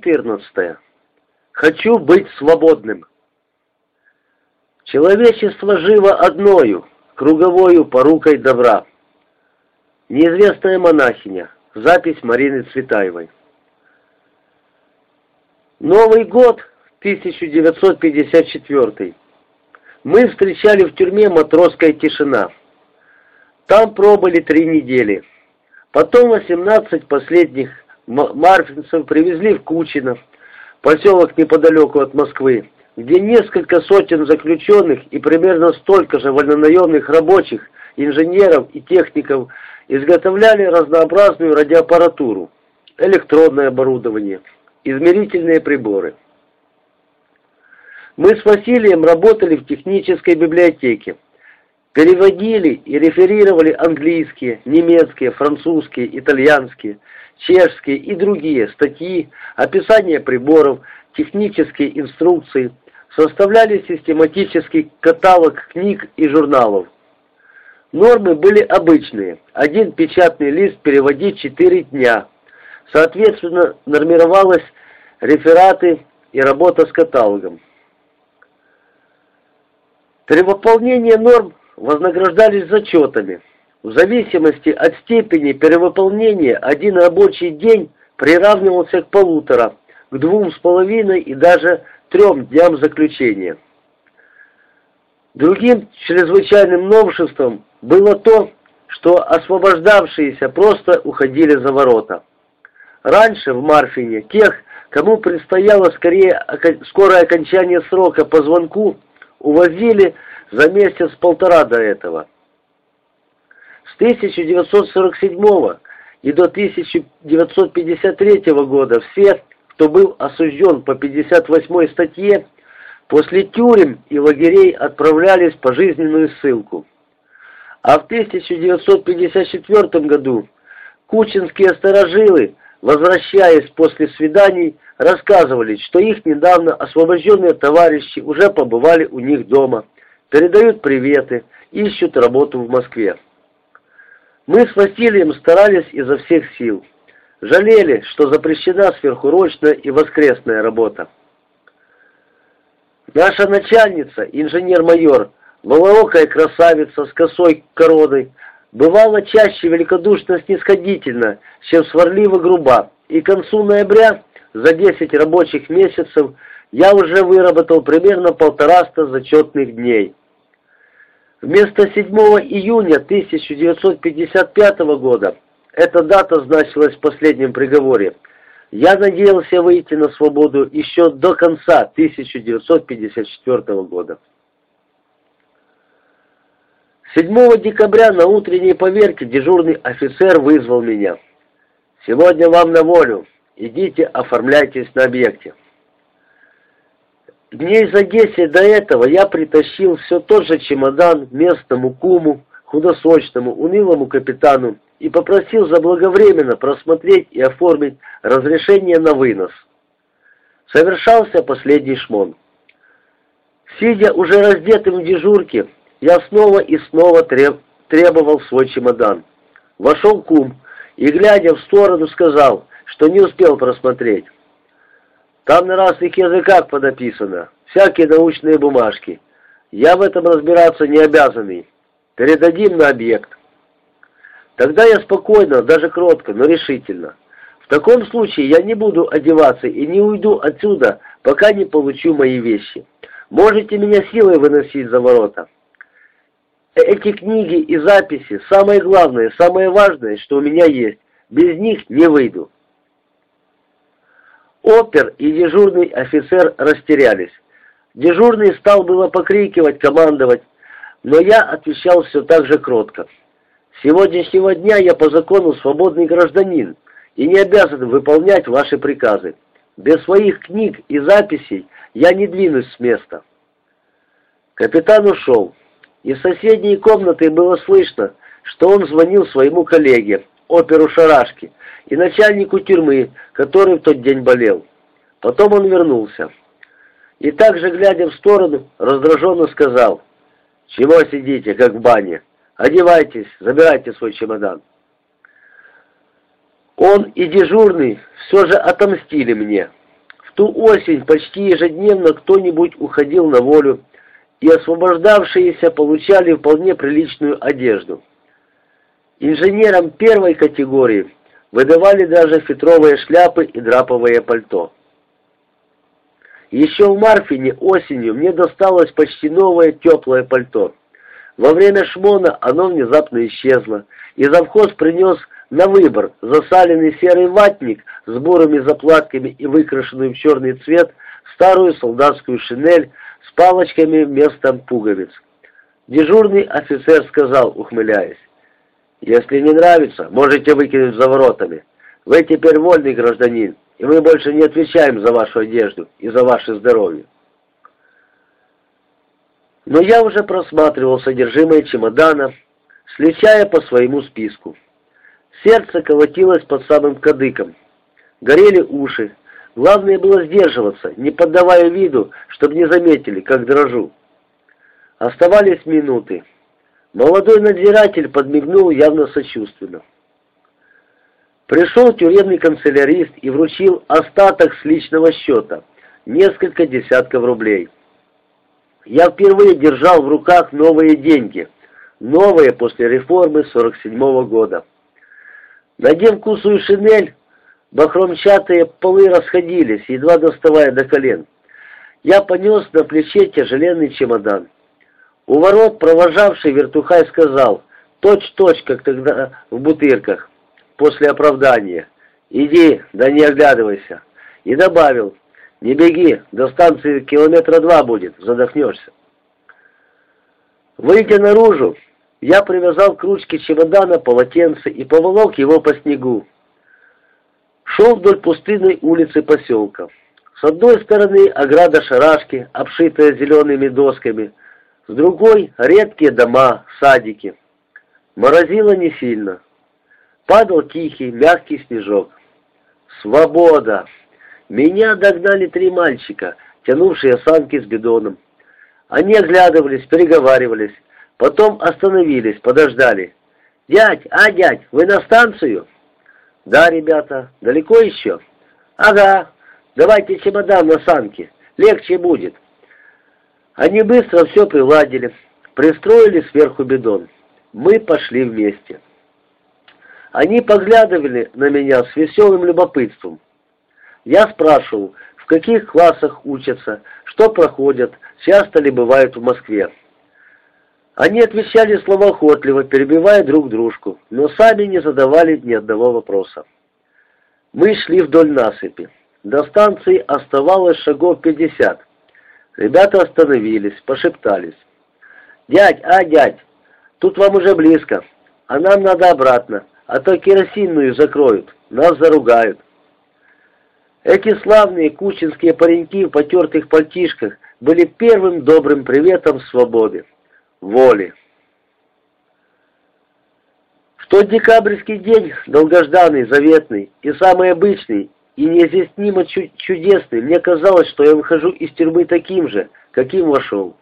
Глава 14. Хочу быть свободным. Человечество живо одною, круговою порукой добра. Неизвестная монахиня. Запись Марины Цветаевой. Новый год 1954. Мы встречали в тюрьме «Матросская тишина». Там пробыли три недели. Потом 18 последних марфинцев привезли в Кучино, поселок неподалеку от Москвы, где несколько сотен заключенных и примерно столько же вольнонаемных рабочих, инженеров и техников изготовляли разнообразную радиоаппаратуру, электронное оборудование, измерительные приборы. Мы с Василием работали в технической библиотеке, переводили и реферировали английские, немецкие, французские, итальянские, чешские и другие статьи, описания приборов, технические инструкции, составляли систематический каталог книг и журналов. Нормы были обычные. Один печатный лист переводить 4 дня. Соответственно, нормировалось рефераты и работа с каталогом. При выполнении норм вознаграждались зачетами. В зависимости от степени перевыполнения один рабочий день приравнивался к полутора, к двум с половиной и даже трем дням заключения. Другим чрезвычайным новшеством было то, что освобождавшиеся просто уходили за ворота. Раньше в Марфине тех, кому предстояло скорее скорое окончание срока по звонку, увозили за месяц-полтора до этого. С 1947 и до 1953 года все, кто был осужден по 58 статье, после тюрем и лагерей отправлялись по жизненную ссылку. А в 1954 году кучинские сторожилы, возвращаясь после свиданий, рассказывали, что их недавно освобожденные товарищи уже побывали у них дома, передают приветы, ищут работу в Москве. Мы с Василием старались изо всех сил. Жалели, что запрещена сверхурочная и воскресная работа. Наша начальница, инженер-майор, волоокая красавица с косой короной, бывала чаще великодушно снисходительно, чем сварливо груба, и к концу ноября, за 10 рабочих месяцев, я уже выработал примерно полтораста зачетных дней. Вместо 7 июня 1955 года, эта дата значилась в последнем приговоре, я надеялся выйти на свободу еще до конца 1954 года. 7 декабря на утренней поверке дежурный офицер вызвал меня. «Сегодня вам на волю. Идите, оформляйтесь на объекте». Дней за десять до этого я притащил все тот же чемодан местному куму, худосочному, унылому капитану и попросил заблаговременно просмотреть и оформить разрешение на вынос. Совершался последний шмон. Сидя уже раздетым в дежурке, я снова и снова треб требовал свой чемодан. Вошел кум и, глядя в сторону, сказал, что не успел просмотреть. Там на разных языках подописано, всякие научные бумажки. Я в этом разбираться не обязанный. Передадим на объект. Тогда я спокойно, даже кротко, но решительно. В таком случае я не буду одеваться и не уйду отсюда, пока не получу мои вещи. Можете меня силой выносить за ворота. Эти книги и записи – самое главное, самое важное, что у меня есть. Без них не выйду. Опер и дежурный офицер растерялись. Дежурный стал было покрикивать, командовать, но я отвечал все так же кротко. С сегодняшнего дня я по закону свободный гражданин и не обязан выполнять ваши приказы. Без своих книг и записей я не двинусь с места. Капитан ушел. Из соседней комнаты было слышно, что он звонил своему коллеге, оперу Шарашки, и начальнику тюрьмы, который в тот день болел. Потом он вернулся. И также, глядя в сторону, раздраженно сказал, «Чего сидите, как в бане? Одевайтесь, забирайте свой чемодан». Он и дежурный все же отомстили мне. В ту осень почти ежедневно кто-нибудь уходил на волю, и освобождавшиеся получали вполне приличную одежду. Инженерам первой категории выдавали даже фетровые шляпы и драповое пальто. Еще в Марфине осенью мне досталось почти новое теплое пальто. Во время шмона оно внезапно исчезло, и завхоз принес на выбор засаленный серый ватник с бурыми заплатками и выкрашенную в черный цвет старую солдатскую шинель с палочками вместо пуговиц. Дежурный офицер сказал, ухмыляясь, «Если не нравится, можете выкинуть за воротами. Вы теперь вольный гражданин, и мы больше не отвечаем за вашу одежду и за ваше здоровье». Но я уже просматривал содержимое чемодана, сличая по своему списку. Сердце колотилось под самым кадыком. Горели уши. Главное было сдерживаться, не поддавая виду, чтобы не заметили, как дрожу. Оставались минуты. Молодой надзиратель подмигнул явно сочувственно. Пришел тюремный канцелярист и вручил остаток с личного счета, несколько десятков рублей. Я впервые держал в руках новые деньги, новые после реформы 47 -го года. Надев кусую шинель, бахромчатые полы расходились, едва доставая до колен. Я понес на плече тяжеленный чемодан. У ворот провожавший вертухай сказал, точь-точь, как тогда в бутырках, после оправдания. «Иди, да не оглядывайся». И добавил, «Не беги, до станции километра два будет, задохнешься». Выйдя наружу, я привязал к ручке чемодана полотенце и поволок его по снегу. Шел вдоль пустынной улицы поселка. С одной стороны ограда шарашки, обшитая зелеными досками, с другой — редкие дома, садики. Морозило не сильно. Падал тихий, мягкий снежок. Свобода! Меня догнали три мальчика, тянувшие санки с бидоном. Они оглядывались, переговаривались, потом остановились, подождали. «Дядь, а, дядь, вы на станцию?» «Да, ребята. Далеко еще?» «Ага. Давайте чемодан на санки. Легче будет». Они быстро все приладили, пристроили сверху бидон. Мы пошли вместе. Они поглядывали на меня с веселым любопытством. Я спрашивал, в каких классах учатся, что проходят, часто ли бывают в Москве. Они отвечали словоохотливо, перебивая друг дружку, но сами не задавали ни одного вопроса. Мы шли вдоль насыпи. До станции оставалось шагов пятьдесят. Ребята остановились, пошептались. «Дядь, а, дядь, тут вам уже близко, а нам надо обратно, а то керосинную закроют, нас заругают». Эти славные кучинские пареньки в потертых пальтишках были первым добрым приветом свободы, воли. В тот декабрьский день, долгожданный, заветный и самый обычный, и неизъяснимо чудесный. Мне казалось, что я выхожу из тюрьмы таким же, каким вошел.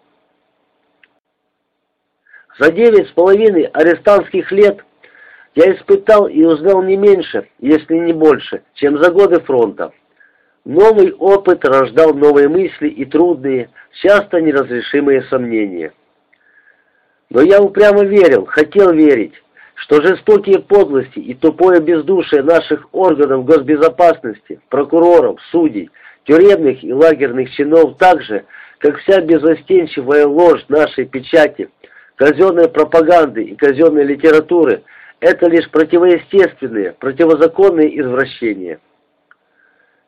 За девять с половиной арестантских лет я испытал и узнал не меньше, если не больше, чем за годы фронта. Новый опыт рождал новые мысли и трудные, часто неразрешимые сомнения. Но я упрямо верил, хотел верить, что жестокие подлости и тупое бездушие наших органов госбезопасности, прокуроров, судей, тюремных и лагерных чинов так же, как вся безостенчивая ложь нашей печати, казенной пропаганды и казенной литературы – это лишь противоестественные, противозаконные извращения.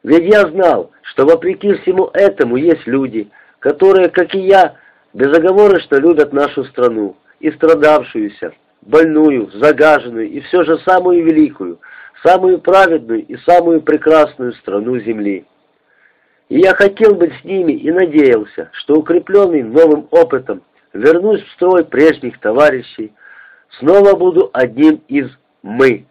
Ведь я знал, что вопреки всему этому есть люди, которые, как и я, безоговорочно любят нашу страну и страдавшуюся, больную, загаженную и все же самую великую, самую праведную и самую прекрасную страну Земли. И я хотел быть с ними и надеялся, что укрепленный новым опытом вернусь в строй прежних товарищей, снова буду одним из «мы».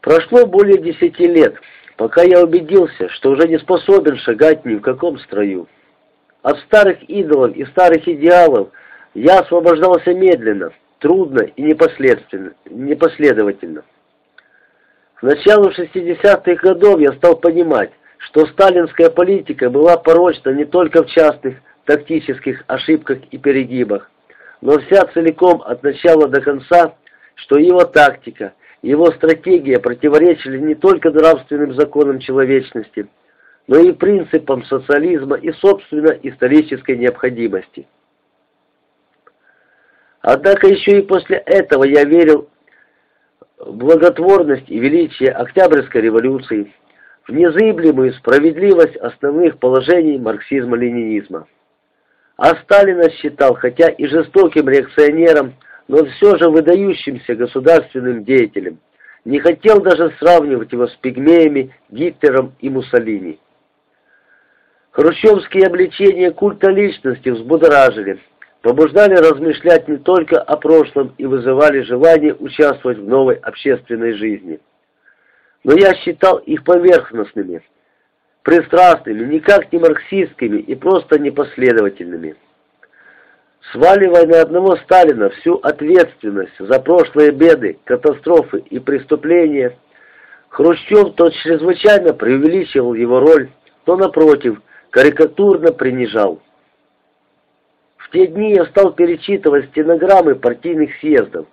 Прошло более десяти лет, пока я убедился, что уже не способен шагать ни в каком строю. От старых идолов и старых идеалов – я освобождался медленно, трудно и непоследовательно. К началу 60-х годов я стал понимать, что сталинская политика была порочна не только в частных тактических ошибках и перегибах, но вся целиком от начала до конца, что его тактика, его стратегия противоречили не только нравственным законам человечности, но и принципам социализма и, собственно, исторической необходимости. Однако еще и после этого я верил в благотворность и величие Октябрьской революции, в незыблемую справедливость основных положений марксизма-ленинизма. А Сталина считал, хотя и жестоким реакционером, но все же выдающимся государственным деятелем. Не хотел даже сравнивать его с пигмеями, Гитлером и Муссолини. Хрущевские обличения культа личности взбудоражили, побуждали размышлять не только о прошлом и вызывали желание участвовать в новой общественной жизни. Но я считал их поверхностными, пристрастными, никак не марксистскими и просто непоследовательными. Сваливая на одного Сталина всю ответственность за прошлые беды, катастрофы и преступления, Хрущев то чрезвычайно преувеличивал его роль, то, напротив, карикатурно принижал. В те дни я стал перечитывать стенограммы партийных съездов,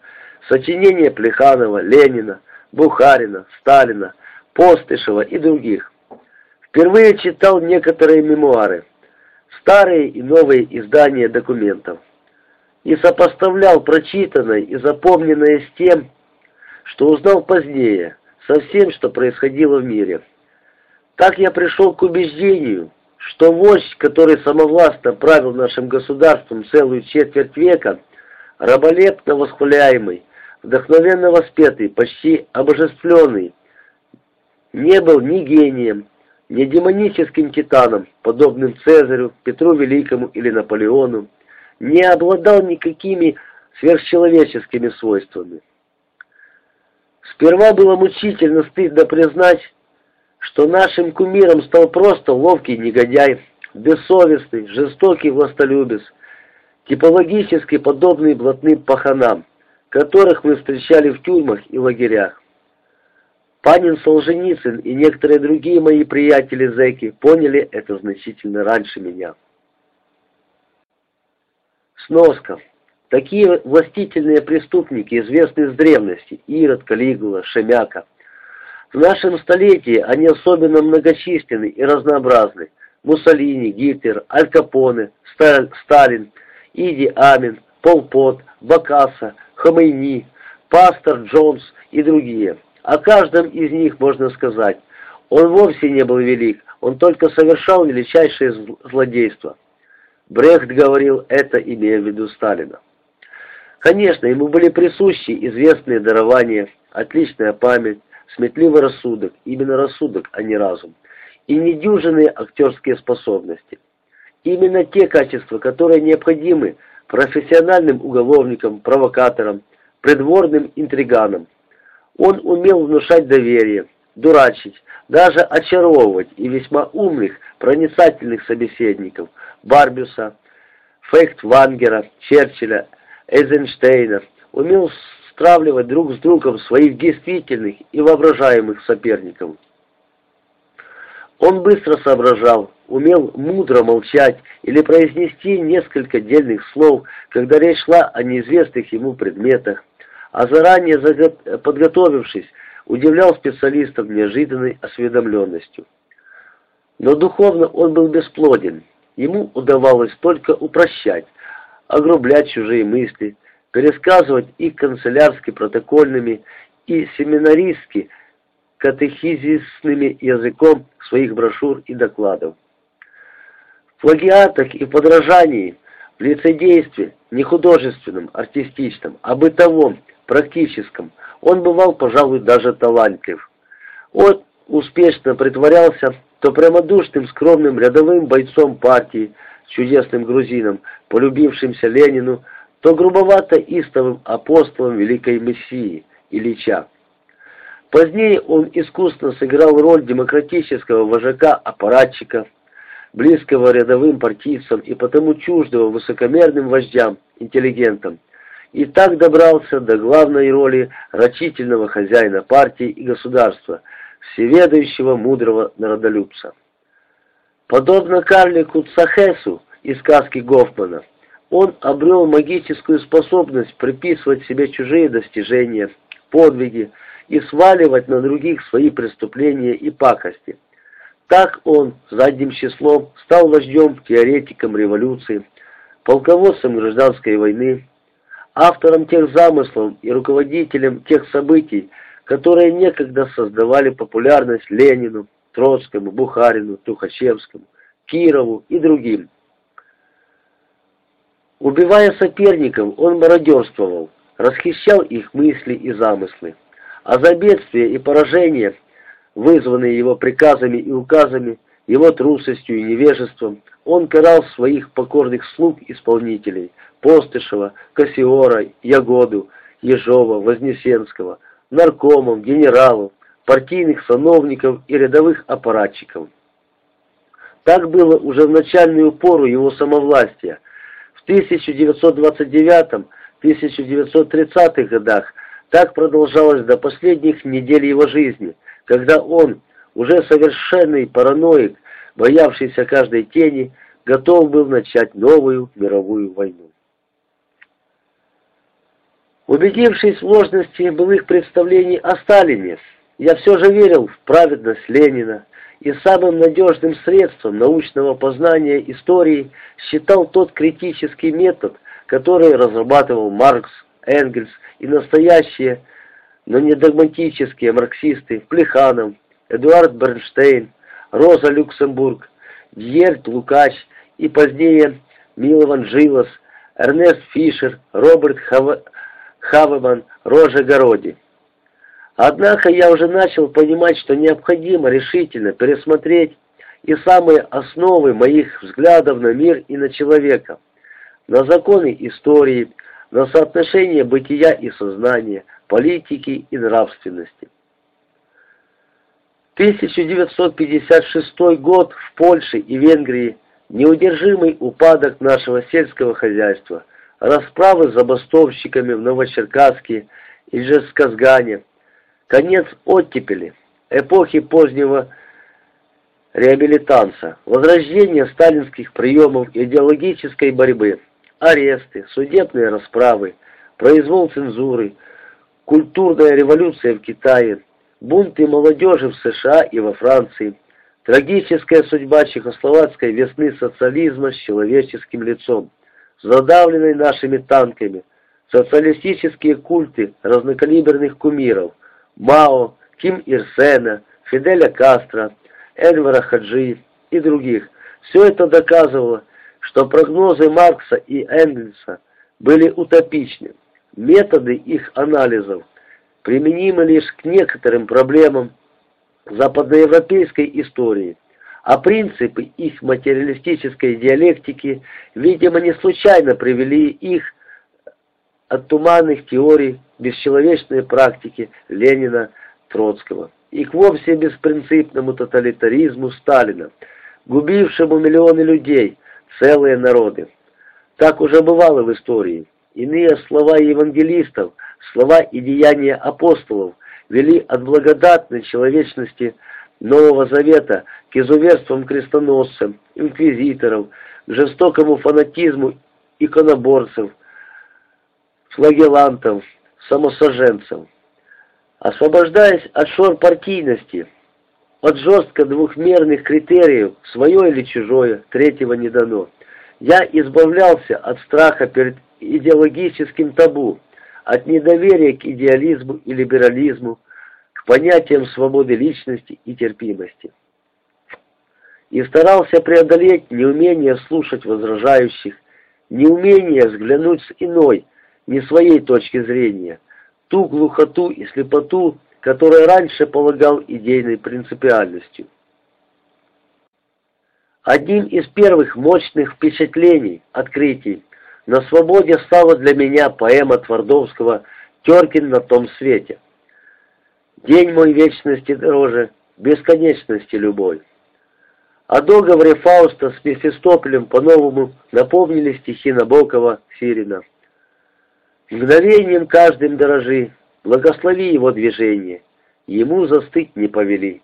сочинения Плеханова, Ленина, Бухарина, Сталина, Постышева и других. Впервые читал некоторые мемуары, старые и новые издания документов, и сопоставлял прочитанное и запомненное с тем, что узнал позднее, со всем, что происходило в мире. Так я пришел к убеждению, что вождь, который самовластно правил нашим государством целую четверть века, раболепно восхваляемый, вдохновенно воспетый, почти обожествленный, не был ни гением, ни демоническим титаном, подобным Цезарю, Петру Великому или Наполеону, не обладал никакими сверхчеловеческими свойствами. Сперва было мучительно стыдно признать, что нашим кумиром стал просто ловкий негодяй, бессовестный, жестокий властолюбец, типологически подобный блатным паханам, которых мы встречали в тюрьмах и лагерях. Панин Солженицын и некоторые другие мои приятели-зэки поняли это значительно раньше меня. Сноска. Такие властительные преступники известны с древности – Ирод, Калигула, Шемяка. В нашем столетии они особенно многочисленны и разнообразны. Муссолини, Гитлер, Аль Капоне, Сталин, Иди Амин, Пол Пот, Бакаса, Хомейни, Пастор Джонс и другие. О каждом из них можно сказать, он вовсе не был велик, он только совершал величайшее злодейство. Брехт говорил это, имея в виду Сталина. Конечно, ему были присущи известные дарования, отличная память, сметливый рассудок, именно рассудок, а не разум, и недюжинные актерские способности. Именно те качества, которые необходимы профессиональным уголовникам, провокаторам, придворным интриганам. Он умел внушать доверие, дурачить, даже очаровывать и весьма умных, проницательных собеседников Барбюса, Фейхтвангера, Черчилля, Эйзенштейна, умел стравливать друг с другом своих действительных и воображаемых соперников. Он быстро соображал, умел мудро молчать или произнести несколько дельных слов, когда речь шла о неизвестных ему предметах, а заранее подготовившись, удивлял специалистов неожиданной осведомленностью. Но духовно он был бесплоден, ему удавалось только упрощать, огрублять чужие мысли, пересказывать их канцелярски-протокольными и семинаристски катехизисными языком своих брошюр и докладов. В плагиатах и подражании, в лицедействе, не художественном, артистичном, а бытовом, практическом, он бывал, пожалуй, даже талантлив. Он успешно притворялся то прямодушным, скромным рядовым бойцом партии, чудесным грузином, полюбившимся Ленину, то грубовато истовым апостолом Великой Мессии, Ильича. Позднее он искусно сыграл роль демократического вожака-аппаратчика, близкого рядовым партийцам и потому чуждого высокомерным вождям, интеллигентам, и так добрался до главной роли рачительного хозяина партии и государства, всеведающего мудрого народолюбца. Подобно карлику Цахесу из сказки Гофмана, он обрел магическую способность приписывать себе чужие достижения, подвиги и сваливать на других свои преступления и пакости. Так он задним числом стал вождем, теоретиком революции, полководцем гражданской войны, автором тех замыслов и руководителем тех событий, которые некогда создавали популярность Ленину, Троцкому, Бухарину, Тухачевскому, Кирову и другим. Убивая соперников, он мародерствовал, расхищал их мысли и замыслы. А за бедствия и поражения, вызванные его приказами и указами, его трусостью и невежеством, он карал своих покорных слуг-исполнителей Постышева, Кассиора, Ягоду, Ежова, Вознесенского, наркомов, генералов, партийных сановников и рядовых аппаратчиков. Так было уже в начальную пору его самовластия. В 1929-1930-х годах так продолжалось до последних недель его жизни, когда он, уже совершенный параноик, боявшийся каждой тени, готов был начать новую мировую войну. Убедившись в ложности былых представлений о Сталине, я все же верил в праведность Ленина и самым надежным средством научного познания истории считал тот критический метод, который разрабатывал Маркс, Энгельс и настоящие, но не догматические марксисты Плеханов, Эдуард Бернштейн, Роза Люксембург, Дьерт Лукач и позднее Милован Жилос, Эрнест Фишер, Роберт Хав... Хавеман, Рожа Городи. Однако я уже начал понимать, что необходимо решительно пересмотреть и самые основы моих взглядов на мир и на человека, на законы истории, на соотношение бытия и сознания, политики и нравственности. 1956 год в Польше и Венгрии, неудержимый упадок нашего сельского хозяйства, расправы с забастовщиками в Новочеркасске и Жесказгане, конец оттепели, эпохи позднего реабилитанса, возрождение сталинских приемов идеологической борьбы, аресты, судебные расправы, произвол цензуры, культурная революция в Китае, бунты молодежи в США и во Франции, трагическая судьба чехословацкой весны социализма с человеческим лицом, задавленной нашими танками, социалистические культы разнокалиберных кумиров, Мао, Ким Ир Сена, Фиделя Кастро, Эльвара Хаджи и других. Все это доказывало, что прогнозы Маркса и Энгельса были утопичны. Методы их анализов применимы лишь к некоторым проблемам западноевропейской истории – а принципы их материалистической диалектики, видимо, не случайно привели их от туманных теорий бесчеловечной практики Ленина Троцкого и к вовсе беспринципному тоталитаризму Сталина, губившему миллионы людей, целые народы. Так уже бывало в истории. Иные слова евангелистов, слова и деяния апостолов вели от благодатной человечности Нового Завета к изуверствам крестоносцев, инквизиторов, к жестокому фанатизму иконоборцев, флагелантов, самосоженцев. Освобождаясь от шор партийности, от жестко двухмерных критериев, свое или чужое, третьего не дано, я избавлялся от страха перед идеологическим табу, от недоверия к идеализму и либерализму, понятиям свободы личности и терпимости. И старался преодолеть неумение слушать возражающих, неумение взглянуть с иной, не своей точки зрения, ту глухоту и слепоту, которую раньше полагал идейной принципиальностью. Одним из первых мощных впечатлений, открытий, на свободе стала для меня поэма Твардовского «Теркин на том свете». День мой вечности дороже, бесконечности любой. О договоре Фауста с Мефистополем по-новому напомнили стихи Набокова, Сирина. Мгновением каждым дорожи, благослови его движение, ему застыть не повели.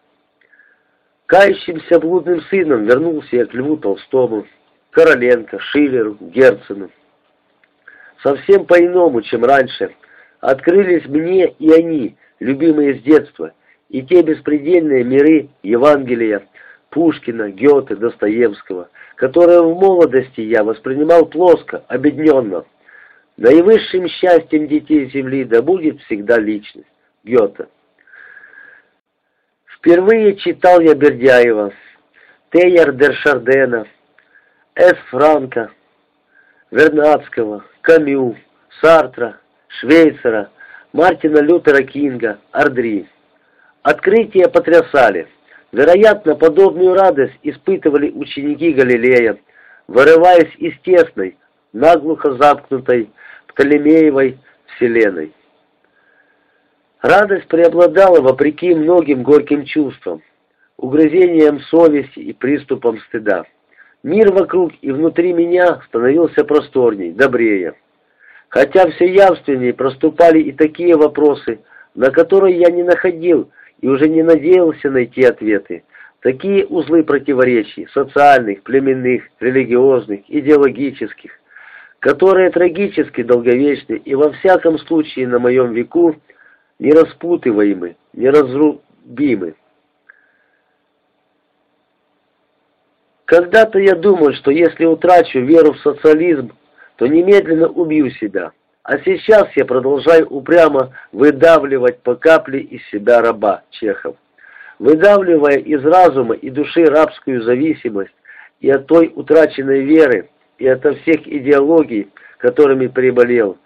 Кающимся блудным сыном вернулся я к Льву Толстому, Короленко, Шиллеру, Герцену. Совсем по-иному, чем раньше, открылись мне и они, любимые с детства, и те беспредельные миры Евангелия, Пушкина, Гёте, Достоевского, которые в молодости я воспринимал плоско, обедненно. Наивысшим счастьем детей Земли да будет всегда личность. Гёте. Впервые читал я Бердяева, Тейер Дершардена, С. Франка, Вернадского, Камю, Сартра, Швейцера, Мартина Лютера Кинга, Ардри. Открытия потрясали. Вероятно, подобную радость испытывали ученики Галилея, вырываясь из тесной, наглухо замкнутой Птолемеевой вселенной. Радость преобладала вопреки многим горьким чувствам, угрызениям совести и приступам стыда. Мир вокруг и внутри меня становился просторней, добрее. Хотя все явственнее проступали и такие вопросы, на которые я не находил и уже не надеялся найти ответы. Такие узлы противоречий, социальных, племенных, религиозных, идеологических, которые трагически долговечны и во всяком случае на моем веку нераспутываемы, неразрубимы. Когда-то я думал, что если утрачу веру в социализм, то немедленно убью себя. А сейчас я продолжаю упрямо выдавливать по капле из себя раба Чехов. Выдавливая из разума и души рабскую зависимость и от той утраченной веры, и от всех идеологий, которыми приболел,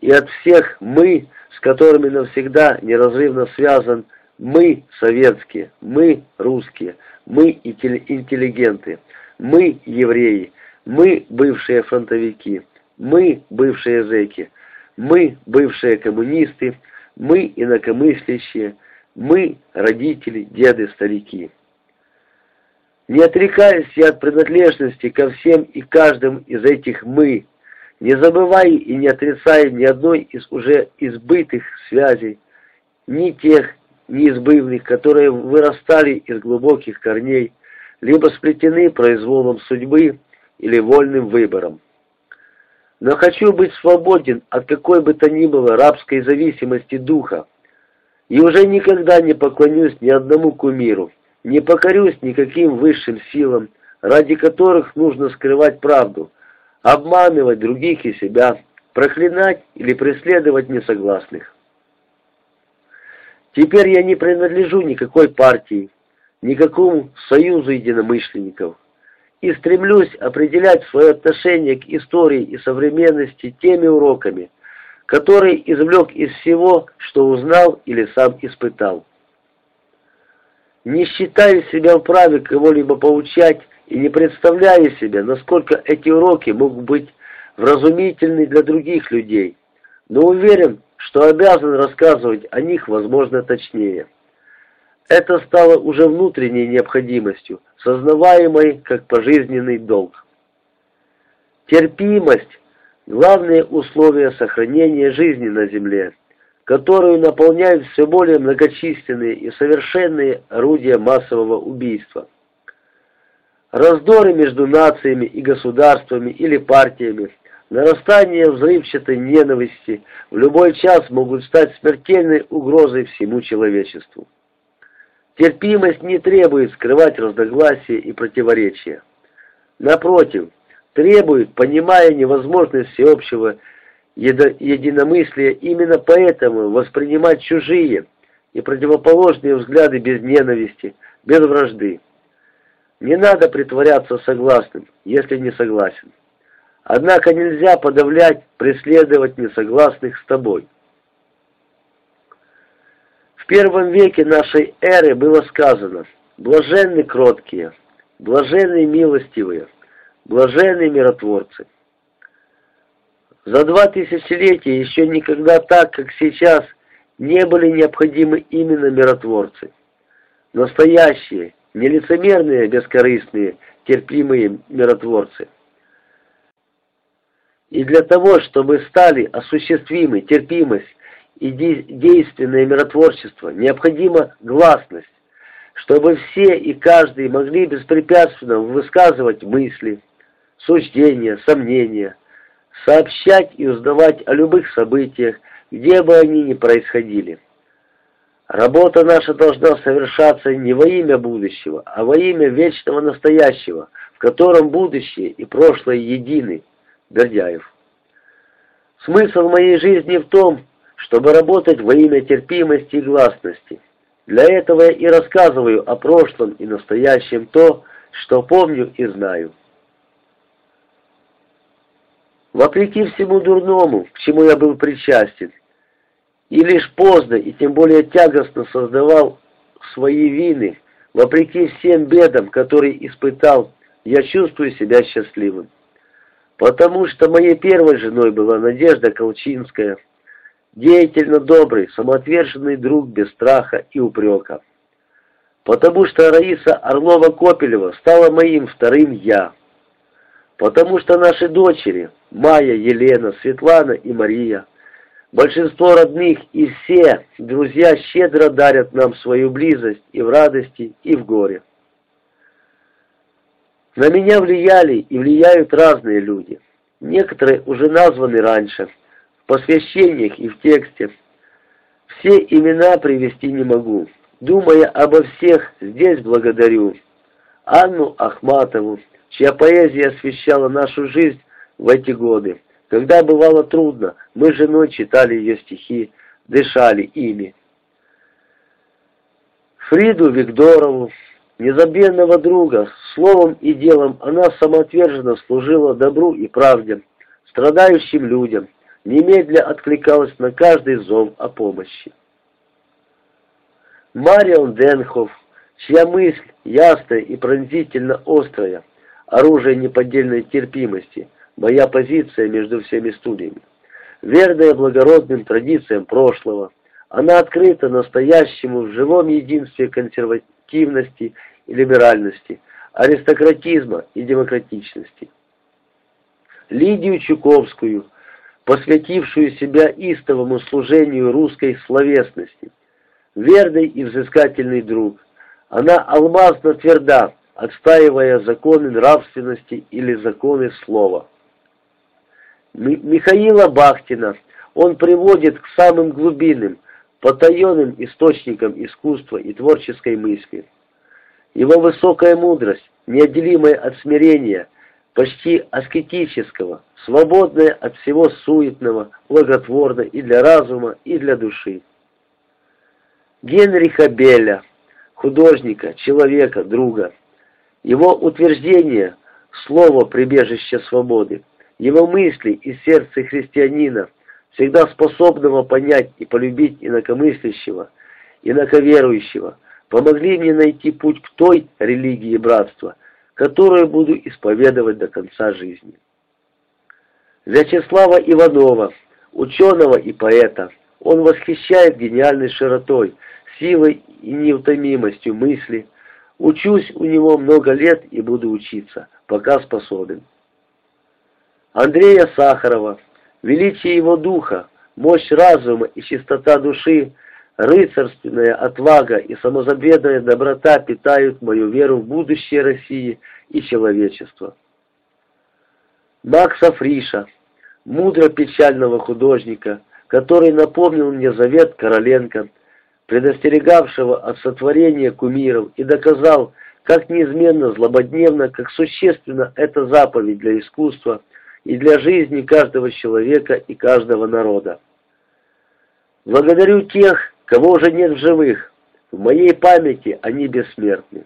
и от всех «мы», с которыми навсегда неразрывно связан «мы» советские, «мы» русские, «мы» интеллигенты, «мы» евреи, «мы» бывшие фронтовики, «мы» бывшие зэки, «мы» бывшие коммунисты, «мы» инакомыслящие, «мы» родители, деды, старики. Не отрекаясь я от принадлежности ко всем и каждым из этих «мы», не забывая и не отрицая ни одной из уже избытых связей, ни тех неизбывных, которые вырастали из глубоких корней, либо сплетены произволом судьбы или вольным выбором. Но хочу быть свободен от какой бы то ни было рабской зависимости духа, и уже никогда не поклонюсь ни одному кумиру, не покорюсь никаким высшим силам, ради которых нужно скрывать правду, обманывать других и себя, проклинать или преследовать несогласных. Теперь я не принадлежу никакой партии, никакому союзу единомышленников и стремлюсь определять свое отношение к истории и современности теми уроками, которые извлек из всего, что узнал или сам испытал не считая себя вправе кого-либо поучать и не представляя себе, насколько эти уроки могут быть вразумительны для других людей, но уверен, что обязан рассказывать о них, возможно, точнее. Это стало уже внутренней необходимостью, сознаваемой как пожизненный долг. Терпимость – главное условие сохранения жизни на Земле которую наполняют все более многочисленные и совершенные орудия массового убийства. Раздоры между нациями и государствами или партиями, нарастание взрывчатой ненависти в любой час могут стать смертельной угрозой всему человечеству. Терпимость не требует скрывать разногласия и противоречия. Напротив, требует, понимая невозможность всеобщего единомыслие именно поэтому воспринимать чужие и противоположные взгляды без ненависти, без вражды. Не надо притворяться согласным, если не согласен. Однако нельзя подавлять, преследовать несогласных с тобой. В первом веке нашей эры было сказано «блаженны кроткие, блаженны милостивые, блаженны миротворцы». За два тысячелетия еще никогда так, как сейчас, не были необходимы именно миротворцы. Настоящие, нелицемерные, бескорыстные, терпимые миротворцы. И для того, чтобы стали осуществимы терпимость и действенное миротворчество, необходима гласность, чтобы все и каждый могли беспрепятственно высказывать мысли, суждения, сомнения, сообщать и узнавать о любых событиях, где бы они ни происходили. Работа наша должна совершаться не во имя будущего, а во имя вечного настоящего, в котором будущее и прошлое едины. Бердяев. Смысл моей жизни в том, чтобы работать во имя терпимости и гласности. Для этого я и рассказываю о прошлом и настоящем то, что помню и знаю. Вопреки всему дурному, к чему я был причастен, и лишь поздно и тем более тягостно создавал свои вины, вопреки всем бедам, которые испытал, я чувствую себя счастливым. Потому что моей первой женой была Надежда Колчинская, деятельно добрый, самоотверженный друг без страха и упрека. Потому что Раиса Орлова-Копелева стала моим вторым «я». Потому что наши дочери, Майя, Елена, Светлана и Мария, большинство родных и все друзья щедро дарят нам свою близость и в радости, и в горе. На меня влияли и влияют разные люди. Некоторые уже названы раньше, в посвящениях и в тексте. Все имена привести не могу. Думая обо всех, здесь благодарю. Анну Ахматову, чья поэзия освещала нашу жизнь в эти годы. Когда бывало трудно, мы с женой читали ее стихи, дышали ими. Фриду Викторову, незабвенного друга, словом и делом она самоотверженно служила добру и правде, страдающим людям, немедля откликалась на каждый зов о помощи. Марион Денхоф, чья мысль ясная и пронзительно острая, оружие неподдельной терпимости, моя позиция между всеми стульями, верная благородным традициям прошлого, она открыта настоящему в живом единстве консервативности и либеральности, аристократизма и демократичности. Лидию Чуковскую, посвятившую себя истовому служению русской словесности, верный и взыскательный друг, она алмазно тверда, отстаивая законы нравственности или законы слова. Михаила Бахтина он приводит к самым глубинным, потаенным источникам искусства и творческой мысли. Его высокая мудрость, неотделимая от смирения, почти аскетического, свободная от всего суетного, благотворна и для разума, и для души. Генриха Белля, художника, человека, друга. Его утверждение – слово прибежище свободы, его мысли и сердце христианина, всегда способного понять и полюбить инакомыслящего, инаковерующего – помогли мне найти путь к той религии братства, которую буду исповедовать до конца жизни. Вячеслава Иванова, ученого и поэта, он восхищает гениальной широтой, силой и неутомимостью мысли. Учусь у него много лет и буду учиться, пока способен. Андрея Сахарова, величие его духа, мощь разума и чистота души – Рыцарственная отвага и самозабвенная доброта питают мою веру в будущее России и человечества. Макса Фриша, мудро-печального художника, который напомнил мне завет Короленко, предостерегавшего от сотворения кумиров и доказал, как неизменно злободневно, как существенно эта заповедь для искусства и для жизни каждого человека и каждого народа. Благодарю тех, Кого уже нет в живых, в моей памяти они бессмертны.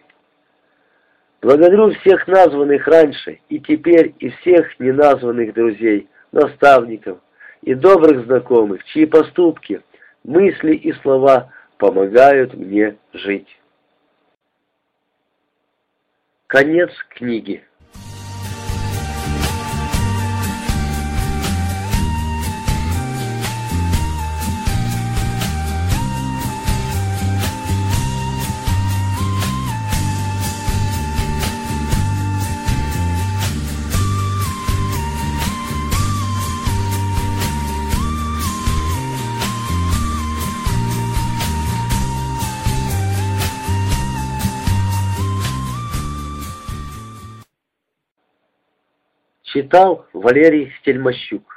Благодарю всех названных раньше и теперь и всех неназванных друзей, наставников и добрых знакомых, чьи поступки, мысли и слова помогают мне жить. Конец книги. Читал Валерий Стельмощук.